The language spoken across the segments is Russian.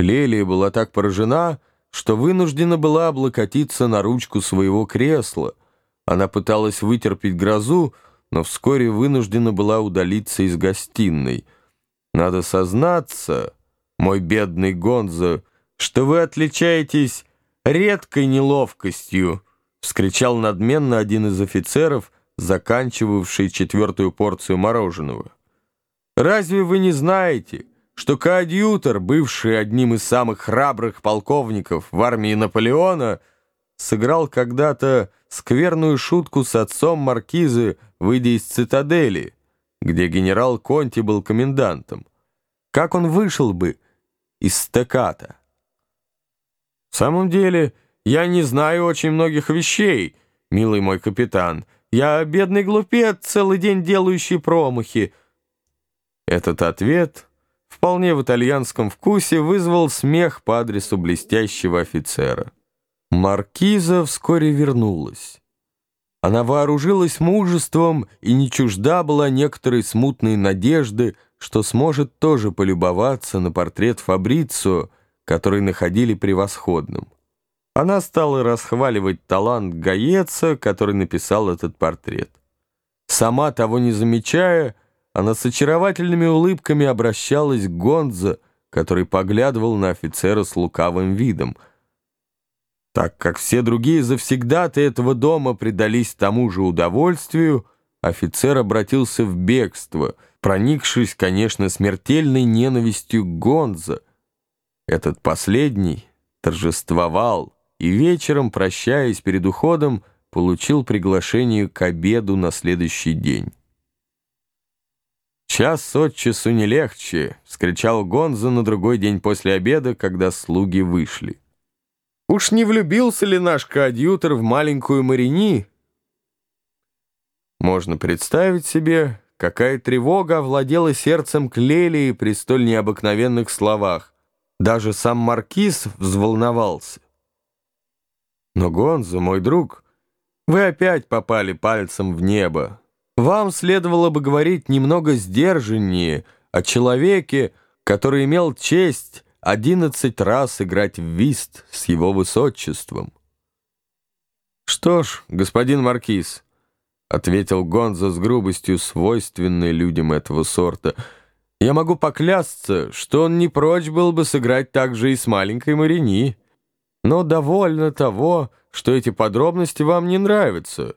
Клелия была так поражена, что вынуждена была облокотиться на ручку своего кресла. Она пыталась вытерпеть грозу, но вскоре вынуждена была удалиться из гостиной. «Надо сознаться, мой бедный Гонзо, что вы отличаетесь редкой неловкостью», — вскричал надменно один из офицеров, заканчивавший четвертую порцию мороженого. «Разве вы не знаете, что коадьютор, бывший одним из самых храбрых полковников в армии Наполеона, сыграл когда-то скверную шутку с отцом маркизы, выйдя из цитадели, где генерал Конти был комендантом? Как он вышел бы из стеката? В самом деле, я не знаю очень многих вещей, милый мой капитан. Я бедный глупец, целый день делающий промахи. Этот ответ вполне в итальянском вкусе вызвал смех по адресу блестящего офицера. Маркиза вскоре вернулась. Она вооружилась мужеством и не чужда была некоторой смутной надежды, что сможет тоже полюбоваться на портрет Фабрицио, который находили превосходным. Она стала расхваливать талант Гаеца, который написал этот портрет. Сама того не замечая, она с очаровательными улыбками обращалась к Гонзо, который поглядывал на офицера с лукавым видом. Так как все другие завсегдаты этого дома предались тому же удовольствию, офицер обратился в бегство, проникшись, конечно, смертельной ненавистью к Гонзо. Этот последний торжествовал и вечером, прощаясь перед уходом, получил приглашение к обеду на следующий день. «Час от часу не легче!» — скричал Гонзо на другой день после обеда, когда слуги вышли. «Уж не влюбился ли наш коадьютор в маленькую Марини?» Можно представить себе, какая тревога овладела сердцем Клелии при столь необыкновенных словах. Даже сам Маркиз взволновался. «Но, Гонзо, мой друг, вы опять попали пальцем в небо. Вам следовало бы говорить немного сдержаннее о человеке, который имел честь одиннадцать раз играть в вист с его высочеством. «Что ж, господин Маркиз», — ответил Гонза с грубостью, свойственной людям этого сорта, «я могу поклясться, что он не прочь был бы сыграть так же и с маленькой Марини. Но довольно того, что эти подробности вам не нравятся».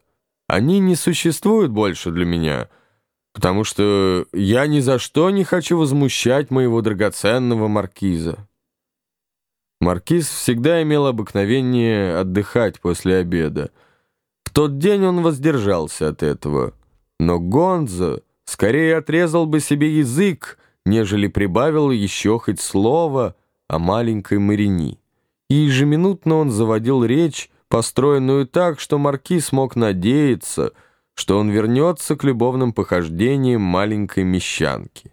Они не существуют больше для меня, потому что я ни за что не хочу возмущать моего драгоценного маркиза. Маркиз всегда имел обыкновение отдыхать после обеда. В тот день он воздержался от этого, но Гонзо скорее отрезал бы себе язык, нежели прибавил еще хоть слово о маленькой Марини. И ежеминутно он заводил речь построенную так, что маркиз мог надеяться, что он вернется к любовным похождениям маленькой мещанки.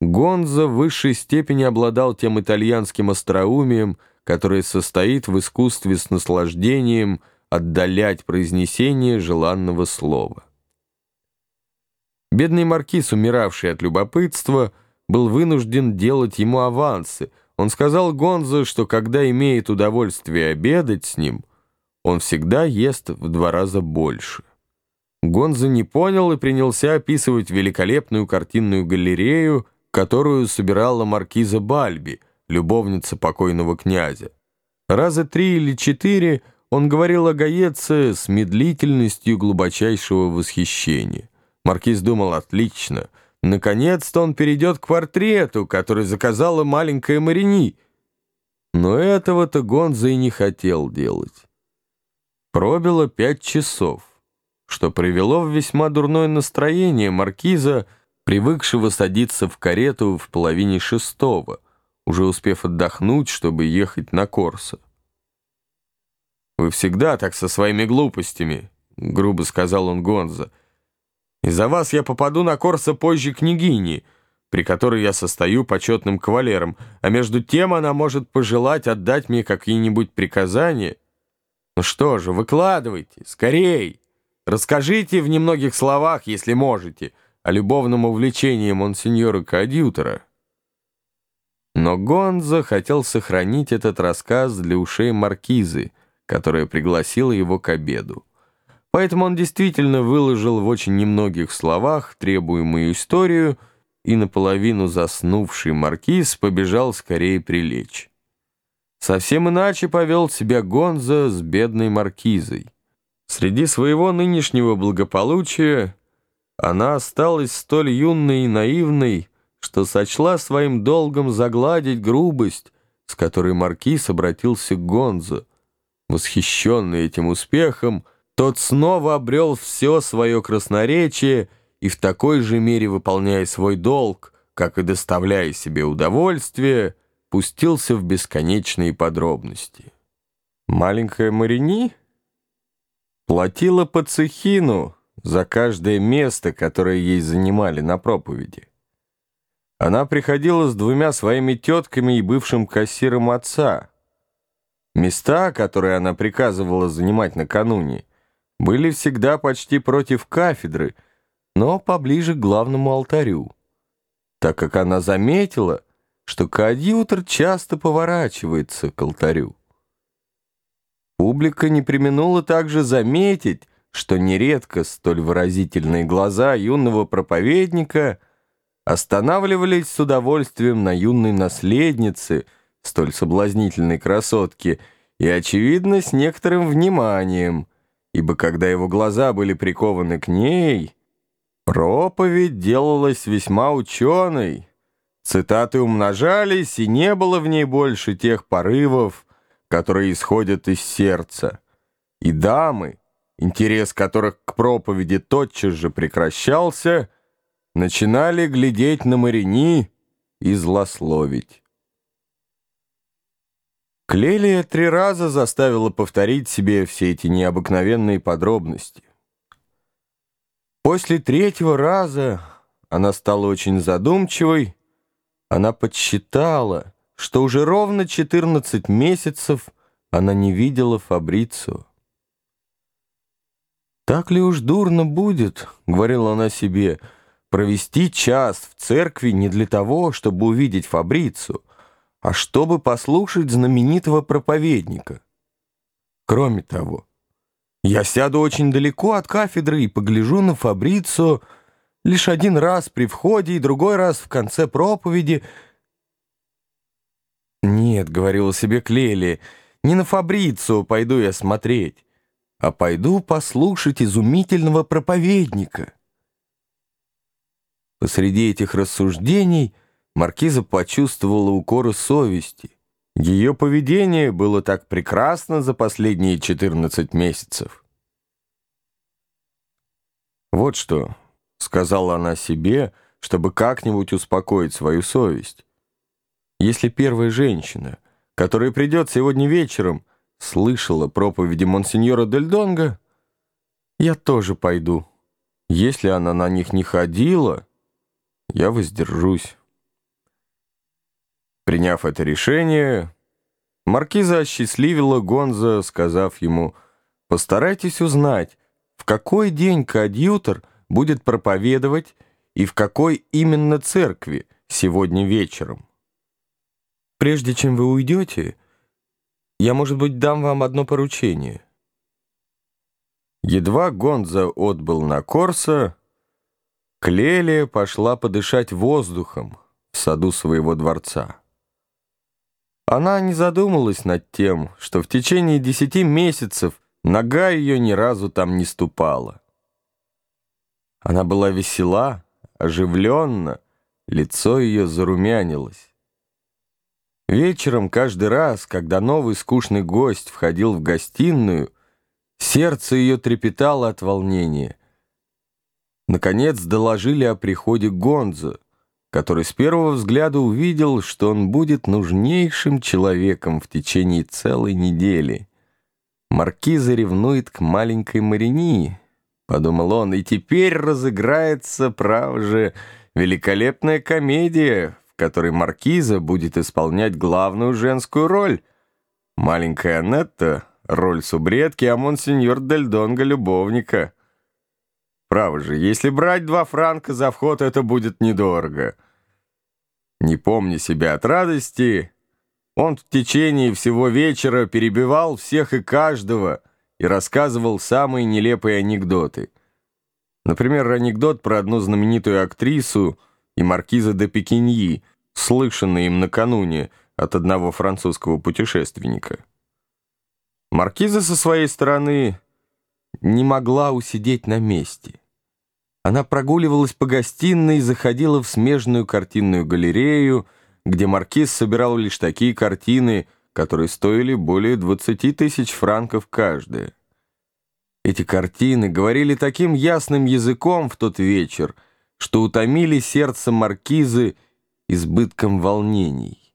Гонзо в высшей степени обладал тем итальянским остроумием, которое состоит в искусстве с наслаждением отдалять произнесение желанного слова. Бедный маркиз, умиравший от любопытства, был вынужден делать ему авансы. Он сказал Гонзо, что когда имеет удовольствие обедать с ним — он всегда ест в два раза больше. Гонза не понял и принялся описывать великолепную картинную галерею, которую собирала маркиза Бальби, любовница покойного князя. Раза три или четыре он говорил о Гаеце с медлительностью глубочайшего восхищения. Маркиз думал, отлично, наконец-то он перейдет к портрету, который заказала маленькая Марини. Но этого-то Гонза и не хотел делать. Пробило пять часов, что привело в весьма дурное настроение маркиза, привыкшего садиться в карету в половине шестого, уже успев отдохнуть, чтобы ехать на Корсо. «Вы всегда так со своими глупостями», — грубо сказал он Гонза. «Из-за вас я попаду на Корсо позже княгини, при которой я состою почетным кавалером, а между тем она может пожелать отдать мне какие-нибудь приказания». Ну что же, выкладывайте, скорей. Расскажите в немногих словах, если можете, о любовном увлечении монсеньора Коадьютора. Но Гонзо хотел сохранить этот рассказ для ушей маркизы, которая пригласила его к обеду. Поэтому он действительно выложил в очень немногих словах требуемую историю, и наполовину заснувший маркиз побежал скорее прилечь. Совсем иначе повел себя Гонзо с бедной маркизой. Среди своего нынешнего благополучия она осталась столь юной и наивной, что сочла своим долгом загладить грубость, с которой маркиз обратился к Гонзо. Восхищенный этим успехом, тот снова обрел все свое красноречие и в такой же мере выполняя свой долг, как и доставляя себе удовольствие, пустился в бесконечные подробности. Маленькая Марини платила по цехину за каждое место, которое ей занимали на проповеди. Она приходила с двумя своими тетками и бывшим кассиром отца. Места, которые она приказывала занимать накануне, были всегда почти против кафедры, но поближе к главному алтарю, так как она заметила, что коадьютор часто поворачивается к алтарю. Публика не применула также заметить, что нередко столь выразительные глаза юного проповедника останавливались с удовольствием на юной наследнице, столь соблазнительной красотке, и, очевидно, с некоторым вниманием, ибо когда его глаза были прикованы к ней, проповедь делалась весьма ученой, цитаты умножались, и не было в ней больше тех порывов, которые исходят из сердца. И дамы, интерес которых к проповеди тотчас же прекращался, начинали глядеть на Марини и злословить. Клелия три раза заставила повторить себе все эти необыкновенные подробности. После третьего раза она стала очень задумчивой, она подсчитала, что уже ровно 14 месяцев она не видела Фабрицу. «Так ли уж дурно будет, — говорила она себе, — провести час в церкви не для того, чтобы увидеть Фабрицу, а чтобы послушать знаменитого проповедника. Кроме того, я сяду очень далеко от кафедры и погляжу на Фабрицу лишь один раз при входе и другой раз в конце проповеди. «Нет», — говорила себе Клели, — «не на Фабрицу пойду я смотреть, а пойду послушать изумительного проповедника». Посреди этих рассуждений маркиза почувствовала укоры совести. Ее поведение было так прекрасно за последние 14 месяцев. «Вот что», — сказала она себе, чтобы как-нибудь успокоить свою совесть. «Если первая женщина, которая придет сегодня вечером, слышала проповеди монсеньора Дель Донго, я тоже пойду. Если она на них не ходила...» я воздержусь. Приняв это решение, маркиза осчастливила Гонза, сказав ему, «Постарайтесь узнать, в какой день коадьютор будет проповедовать и в какой именно церкви сегодня вечером. Прежде чем вы уйдете, я, может быть, дам вам одно поручение». Едва Гонза отбыл на Корса, Клелия пошла подышать воздухом в саду своего дворца. Она не задумалась над тем, что в течение десяти месяцев нога ее ни разу там не ступала. Она была весела, оживленна, лицо ее зарумянилось. Вечером каждый раз, когда новый скучный гость входил в гостиную, сердце ее трепетало от волнения — Наконец доложили о приходе Гонзо, который с первого взгляда увидел, что он будет нужнейшим человеком в течение целой недели. Маркиза ревнует к маленькой Марини, подумал он, и теперь разыграется, право же, великолепная комедия, в которой Маркиза будет исполнять главную женскую роль. Маленькая Анетта — роль субредки, а монсеньор Дель Донго — любовника — Право же, если брать два франка за вход, это будет недорого. Не помня себя от радости, он в течение всего вечера перебивал всех и каждого и рассказывал самые нелепые анекдоты. Например, анекдот про одну знаменитую актрису и маркиза де Пекиньи, слышанный им накануне от одного французского путешественника. Маркиза со своей стороны не могла усидеть на месте. Она прогуливалась по гостиной и заходила в смежную картинную галерею, где маркиз собирал лишь такие картины, которые стоили более 20 тысяч франков каждая. Эти картины говорили таким ясным языком в тот вечер, что утомили сердце маркизы избытком волнений.